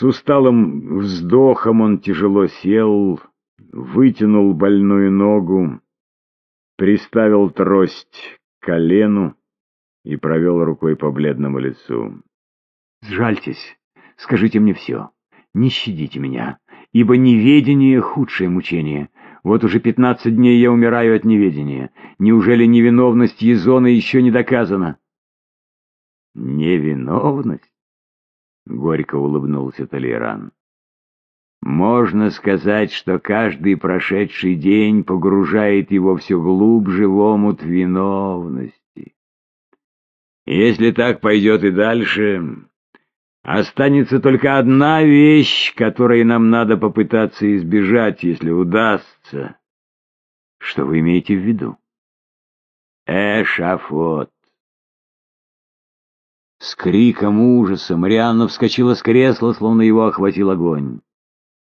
С усталым вздохом он тяжело сел, вытянул больную ногу, приставил трость к колену и провел рукой по бледному лицу. «Сжальтесь, скажите мне все, не щадите меня, ибо неведение — худшее мучение. Вот уже пятнадцать дней я умираю от неведения. Неужели невиновность Езона еще не доказана?» «Невиновность?» — горько улыбнулся Толеран. «Можно сказать, что каждый прошедший день погружает его все глубже в омут виновности. Если так пойдет и дальше, останется только одна вещь, которой нам надо попытаться избежать, если удастся. Что вы имеете в виду? Эшафот. С криком ужаса Марианна вскочила с кресла, словно его охватил огонь.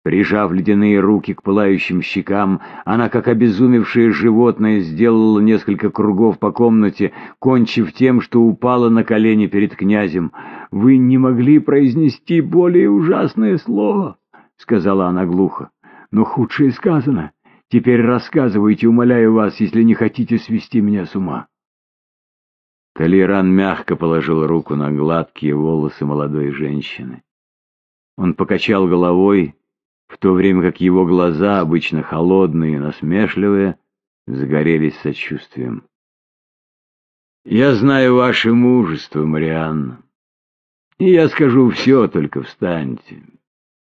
Прижав ледяные руки к пылающим щекам, она, как обезумевшее животное, сделала несколько кругов по комнате, кончив тем, что упала на колени перед князем. «Вы не могли произнести более ужасное слово», — сказала она глухо. «Но худшее сказано. Теперь рассказывайте, умоляю вас, если не хотите свести меня с ума». Толеран мягко положил руку на гладкие волосы молодой женщины. Он покачал головой, в то время как его глаза, обычно холодные и насмешливые, загорелись сочувствием. «Я знаю ваше мужество, Марианна, и я скажу все, только встаньте.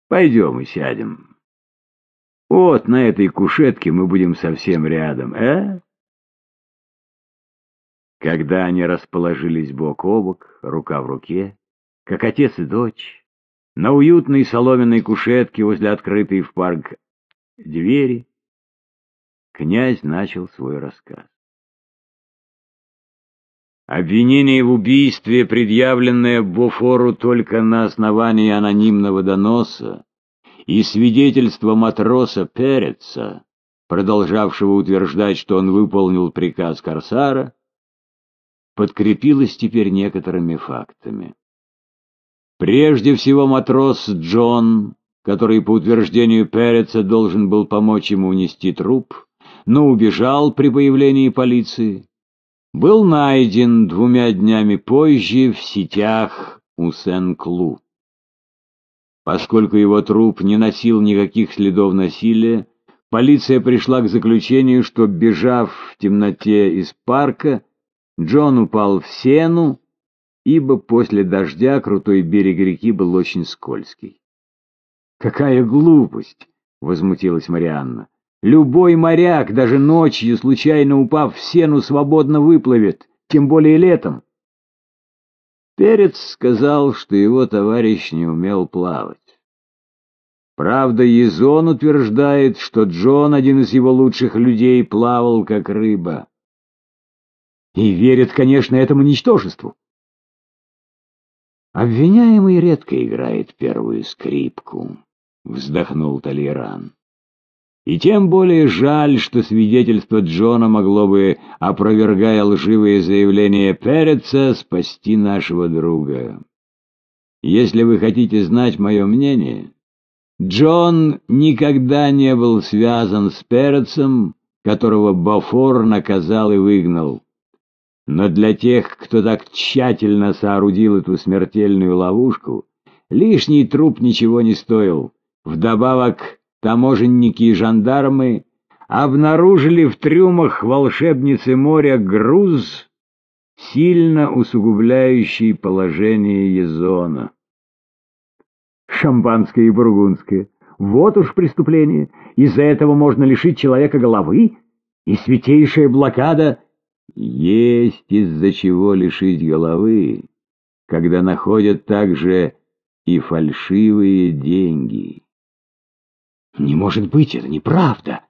Пойдем и сядем. Вот на этой кушетке мы будем совсем рядом, э?» Когда они расположились бок о бок, рука в руке, как отец и дочь, на уютной соломенной кушетке возле открытой в парк двери, князь начал свой рассказ. Обвинение в убийстве, предъявленное Бофору только на основании анонимного доноса, и свидетельство матроса Переца, продолжавшего утверждать, что он выполнил приказ Корсара, подкрепилось теперь некоторыми фактами. Прежде всего матрос Джон, который по утверждению Переца должен был помочь ему унести труп, но убежал при появлении полиции, был найден двумя днями позже в сетях у Сен-Клу. Поскольку его труп не носил никаких следов насилия, полиция пришла к заключению, что, бежав в темноте из парка, Джон упал в сену, ибо после дождя крутой берег реки был очень скользкий. «Какая глупость!» — возмутилась Марианна. «Любой моряк, даже ночью, случайно упав в сену, свободно выплывет, тем более летом». Перец сказал, что его товарищ не умел плавать. Правда, Езон утверждает, что Джон, один из его лучших людей, плавал как рыба. И верят, конечно, этому ничтожеству. Обвиняемый редко играет первую скрипку, вздохнул Толеран. И тем более жаль, что свидетельство Джона могло бы, опровергая лживые заявления Переца, спасти нашего друга. Если вы хотите знать мое мнение, Джон никогда не был связан с Перецем, которого Бафор наказал и выгнал. Но для тех, кто так тщательно соорудил эту смертельную ловушку, лишний труп ничего не стоил. Вдобавок, таможенники и жандармы обнаружили в трюмах волшебницы моря груз, сильно усугубляющий положение Езона. Шампанское и бургундское. Вот уж преступление. Из-за этого можно лишить человека головы? И святейшая блокада есть из-за чего лишить головы, когда находят также и фальшивые деньги. Не может быть, это неправда.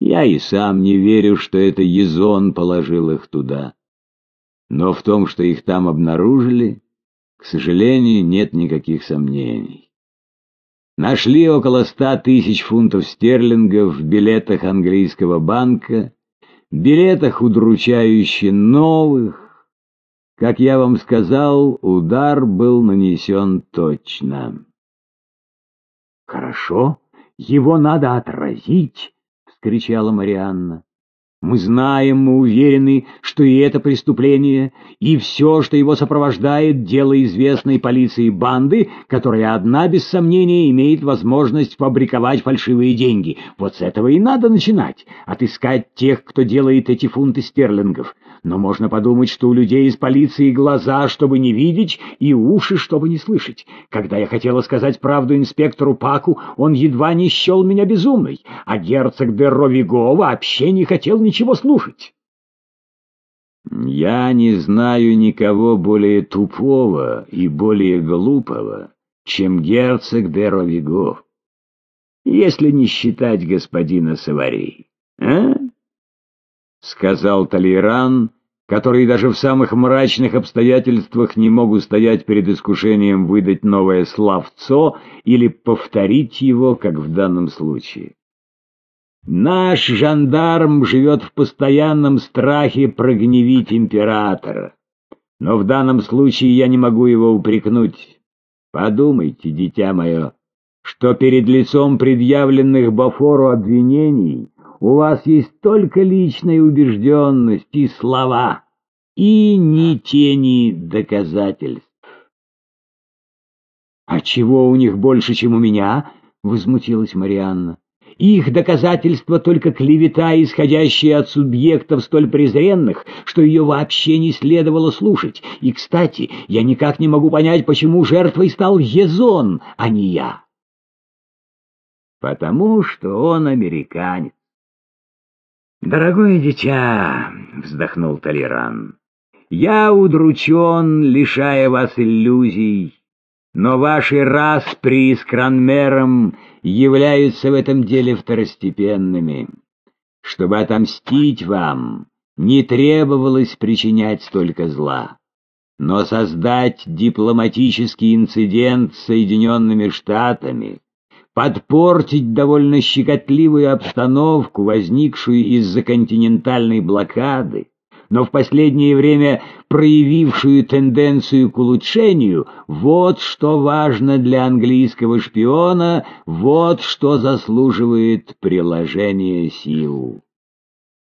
Я и сам не верю, что это Езон положил их туда. Но в том, что их там обнаружили, к сожалению, нет никаких сомнений. Нашли около ста тысяч фунтов стерлингов в билетах английского банка билетах удручающе новых. Как я вам сказал, удар был нанесен точно. Хорошо, его надо отразить, — вскричала Марианна. Мы знаем, мы уверены, что и это преступление, и все, что его сопровождает, дело известной полиции банды, которая одна, без сомнения, имеет возможность фабриковать фальшивые деньги. Вот с этого и надо начинать, отыскать тех, кто делает эти фунты стерлингов. Но можно подумать, что у людей из полиции глаза, чтобы не видеть, и уши, чтобы не слышать. Когда я хотела сказать правду инспектору Паку, он едва не счел меня безумной, а герцог де Ровиго вообще не хотел ничего слушать. Я не знаю никого более тупого и более глупого, чем герцог де Ровиго, если не считать господина Саварей, а? — сказал Толеран, которые даже в самых мрачных обстоятельствах не могут стоять перед искушением выдать новое словцо или повторить его, как в данном случае. Наш жандарм живет в постоянном страхе прогневить императора, но в данном случае я не могу его упрекнуть. Подумайте, дитя мое, что перед лицом предъявленных Бафору обвинений у вас есть только личная убежденность и слова, и ни тени доказательств. — А чего у них больше, чем у меня? — возмутилась Марианна. — Их доказательства только клевета, исходящая от субъектов столь презренных, что ее вообще не следовало слушать. И, кстати, я никак не могу понять, почему жертвой стал Езон, а не я. — Потому что он американец. «Дорогое дитя», — вздохнул Толеран, — «я удручен, лишая вас иллюзий, но ваши распри с Кранмером являются в этом деле второстепенными. Чтобы отомстить вам, не требовалось причинять столько зла. Но создать дипломатический инцидент с Соединенными Штатами подпортить довольно щекотливую обстановку, возникшую из-за континентальной блокады, но в последнее время проявившую тенденцию к улучшению, вот что важно для английского шпиона, вот что заслуживает приложения сил.